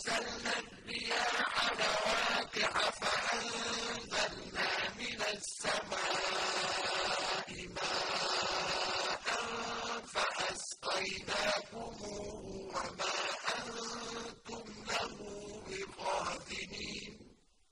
أَرْسَلْنَا الرِّيَاحَ لَوَاقِحَ فَأَنزَلْنَا مِنَ السَّمَاءِ مَاءً فَأَسْقَيْنَاكُمْ